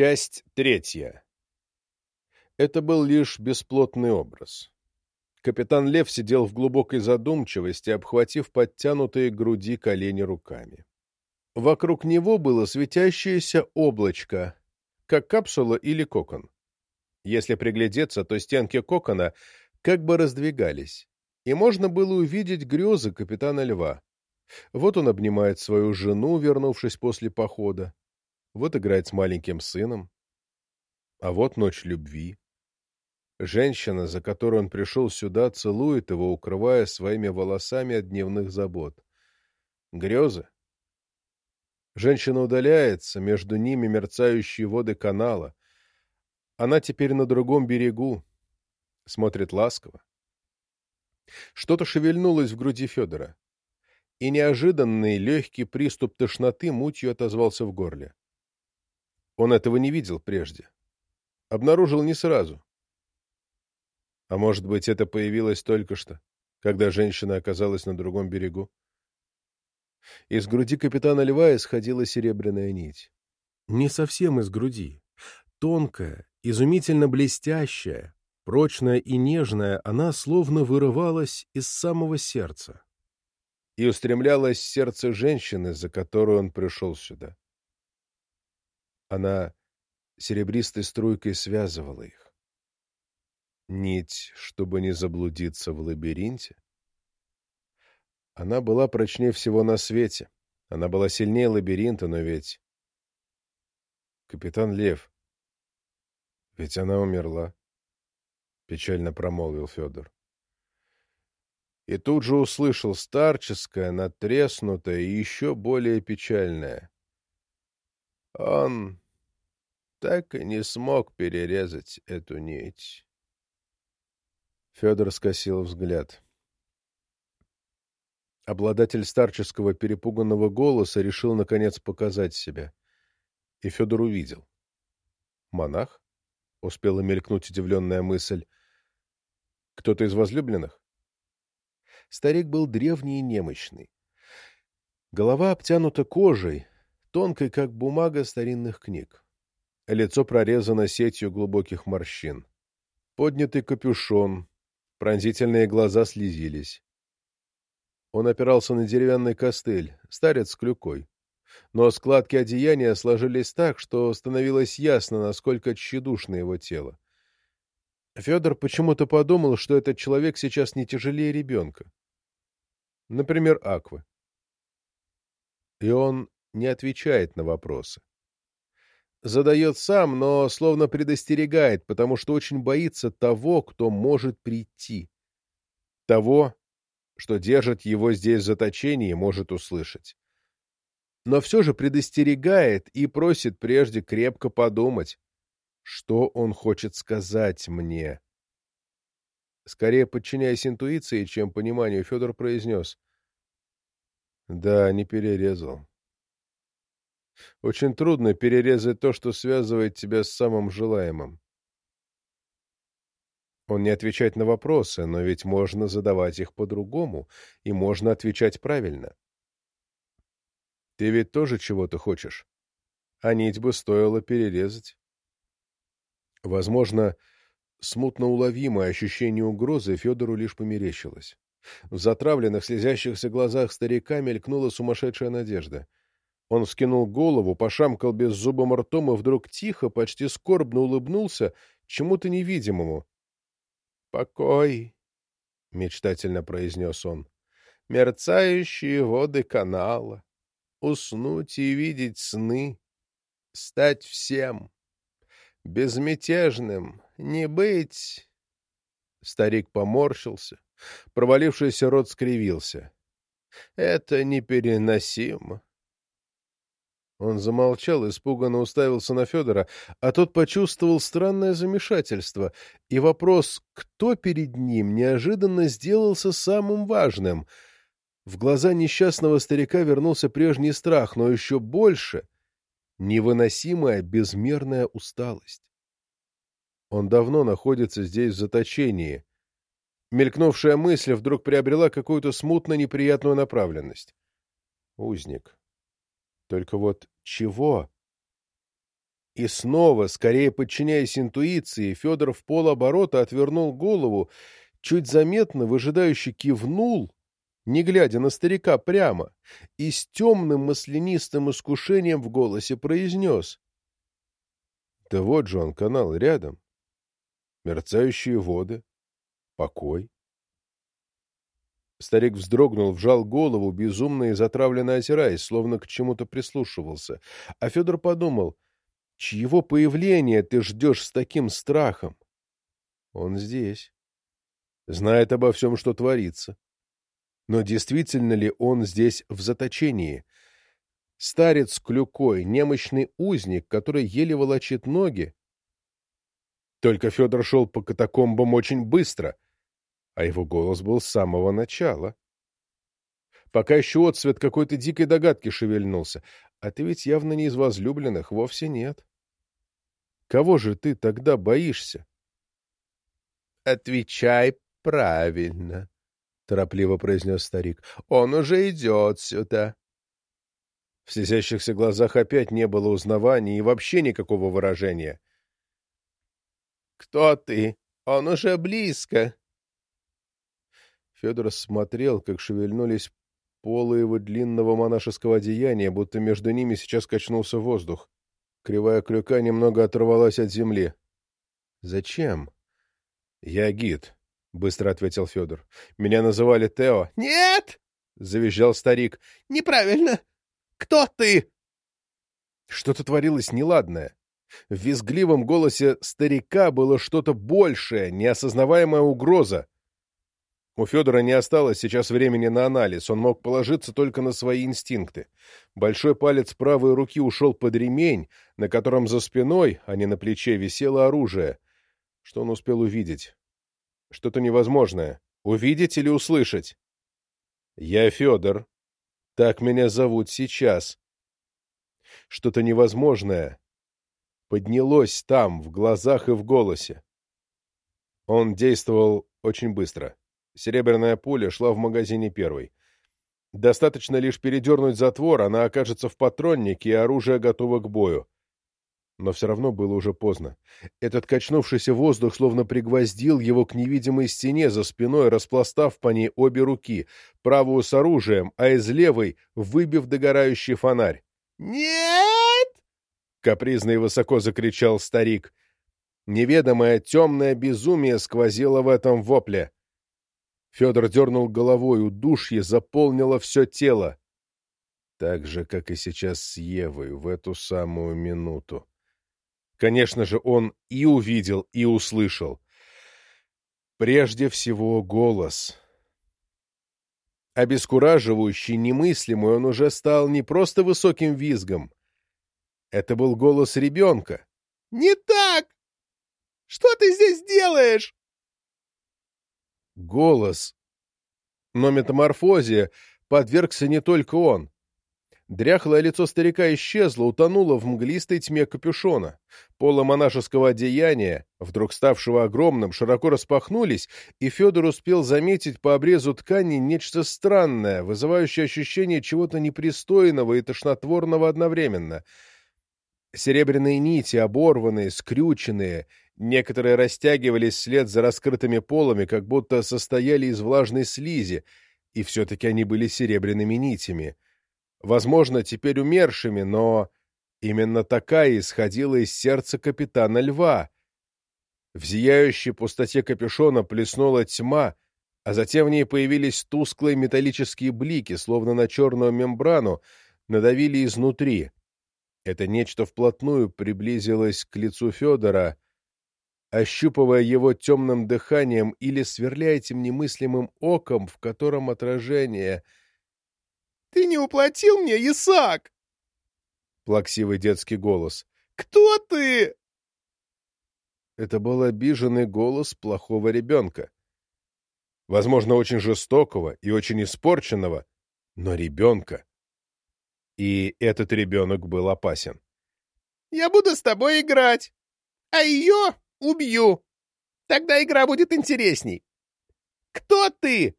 Часть третья. Это был лишь бесплотный образ. Капитан Лев сидел в глубокой задумчивости, обхватив подтянутые груди колени руками. Вокруг него было светящееся облачко, как капсула или кокон. Если приглядеться, то стенки кокона как бы раздвигались, и можно было увидеть грезы капитана Льва. Вот он обнимает свою жену, вернувшись после похода. Вот играет с маленьким сыном. А вот ночь любви. Женщина, за которой он пришел сюда, целует его, укрывая своими волосами от дневных забот. Грезы. Женщина удаляется, между ними мерцающие воды канала. Она теперь на другом берегу, смотрит ласково. Что-то шевельнулось в груди Федора, и неожиданный легкий приступ тошноты мутью отозвался в горле. Он этого не видел прежде. Обнаружил не сразу. А может быть, это появилось только что, когда женщина оказалась на другом берегу? Из груди капитана Льва исходила серебряная нить. Не совсем из груди. Тонкая, изумительно блестящая, прочная и нежная, она словно вырывалась из самого сердца и устремлялась в сердце женщины, за которую он пришел сюда. Она серебристой струйкой связывала их. Нить, чтобы не заблудиться в лабиринте. Она была прочнее всего на свете. Она была сильнее лабиринта, но ведь... Капитан Лев. Ведь она умерла. Печально промолвил Федор. И тут же услышал старческое, натреснутое и еще более печальное. Он так и не смог перерезать эту нить. Федор скосил взгляд. Обладатель старческого перепуганного голоса решил, наконец, показать себя. И Федор увидел. «Монах?» — успела мелькнуть удивленная мысль. «Кто-то из возлюбленных?» Старик был древний и немощный. Голова обтянута кожей, тонкой, как бумага старинных книг. Лицо прорезано сетью глубоких морщин. Поднятый капюшон, пронзительные глаза слезились. Он опирался на деревянный костыль, старец с клюкой. Но складки одеяния сложились так, что становилось ясно, насколько тщедушно его тело. Федор почему-то подумал, что этот человек сейчас не тяжелее ребенка. Например, Аквы. И он не отвечает на вопросы. Задает сам, но словно предостерегает, потому что очень боится того, кто может прийти. Того, что держит его здесь в заточении, может услышать. Но все же предостерегает и просит прежде крепко подумать, что он хочет сказать мне. Скорее подчиняясь интуиции, чем пониманию, Федор произнес. Да, не перерезал. Очень трудно перерезать то, что связывает тебя с самым желаемым. Он не отвечает на вопросы, но ведь можно задавать их по-другому, и можно отвечать правильно. Ты ведь тоже чего-то хочешь? А нить бы стоило перерезать. Возможно, смутно уловимое ощущение угрозы Федору лишь померещилось. В затравленных, слезящихся глазах старика мелькнула сумасшедшая надежда — он вскинул голову, пошамкал беззубым ртом и вдруг тихо, почти скорбно улыбнулся чему-то невидимому. «Покой», — мечтательно произнес он, — «мерцающие воды канала, уснуть и видеть сны, стать всем, безмятежным, не быть...» Старик поморщился, провалившийся рот скривился. «Это непереносимо». Он замолчал, испуганно уставился на Федора, а тот почувствовал странное замешательство, и вопрос «кто перед ним?» неожиданно сделался самым важным. В глаза несчастного старика вернулся прежний страх, но еще больше — невыносимая безмерная усталость. Он давно находится здесь в заточении. Мелькнувшая мысль вдруг приобрела какую-то смутно неприятную направленность. Узник. Только вот чего? И снова, скорее подчиняясь интуиции, Федор в полоборота отвернул голову, чуть заметно выжидающе кивнул, не глядя на старика прямо, и с темным маслянистым искушением в голосе произнес. — Да вот же он, канал, рядом. Мерцающие воды, покой. Старик вздрогнул, вжал голову, безумно и затравленно озираясь, словно к чему-то прислушивался. А Федор подумал, чьего появления ты ждешь с таким страхом? Он здесь. Знает обо всем, что творится. Но действительно ли он здесь в заточении? Старец клюкой, немощный узник, который еле волочит ноги. Только Федор шел по катакомбам очень быстро — а его голос был с самого начала. Пока еще отсвет какой-то дикой догадки шевельнулся. А ты ведь явно не из возлюбленных, вовсе нет. Кого же ты тогда боишься? — Отвечай правильно, — торопливо произнес старик. — Он уже идет сюда. В слезящихся глазах опять не было узнавания и вообще никакого выражения. — Кто ты? Он уже близко. Федор смотрел, как шевельнулись полы его длинного монашеского одеяния, будто между ними сейчас качнулся воздух. Кривая крюка немного оторвалась от земли. «Зачем?» «Я гид», — быстро ответил Федор. «Меня называли Тео». «Нет!» — завизжал старик. «Неправильно! Кто ты?» Что-то творилось неладное. В визгливом голосе старика было что-то большее, неосознаваемая угроза. У Федора не осталось сейчас времени на анализ, он мог положиться только на свои инстинкты. Большой палец правой руки ушел под ремень, на котором за спиной, а не на плече, висело оружие. Что он успел увидеть? Что-то невозможное. Увидеть или услышать? «Я Федор. Так меня зовут сейчас». Что-то невозможное поднялось там, в глазах и в голосе. Он действовал очень быстро. Серебряная пуля шла в магазине первой. Достаточно лишь передернуть затвор, она окажется в патроннике, и оружие готово к бою. Но все равно было уже поздно. Этот качнувшийся воздух словно пригвоздил его к невидимой стене за спиной, распластав по ней обе руки, правую с оружием, а из левой выбив догорающий фонарь. «Нет!» — капризно и высоко закричал старик. Неведомое темное безумие сквозило в этом вопле. Федор дернул головой, удушье заполнило все тело. Так же, как и сейчас с Евой, в эту самую минуту. Конечно же, он и увидел, и услышал. Прежде всего, голос. Обескураживающий, немыслимый, он уже стал не просто высоким визгом. Это был голос ребенка. «Не так! Что ты здесь делаешь?» Голос. Но метаморфозе подвергся не только он. Дряхлое лицо старика исчезло, утонуло в мглистой тьме капюшона. Полы монашеского одеяния, вдруг ставшего огромным, широко распахнулись, и Федор успел заметить по обрезу ткани нечто странное, вызывающее ощущение чего-то непристойного и тошнотворного одновременно. Серебряные нити, оборванные, скрюченные, Некоторые растягивались вслед за раскрытыми полами, как будто состояли из влажной слизи, и все-таки они были серебряными нитями. Возможно, теперь умершими, но именно такая исходила из сердца капитана Льва. В зияющей пустоте капюшона плеснула тьма, а затем в ней появились тусклые металлические блики, словно на черную мембрану, надавили изнутри. Это нечто вплотную приблизилось к лицу Федора — ощупывая его темным дыханием или сверляя этим немыслимым оком, в котором отражение. — Ты не уплатил мне, Исаак! — плаксивый детский голос. — Кто ты? Это был обиженный голос плохого ребенка. Возможно, очень жестокого и очень испорченного, но ребенка. И этот ребенок был опасен. — Я буду с тобой играть, а ее Убью! Тогда игра будет интересней. Кто ты?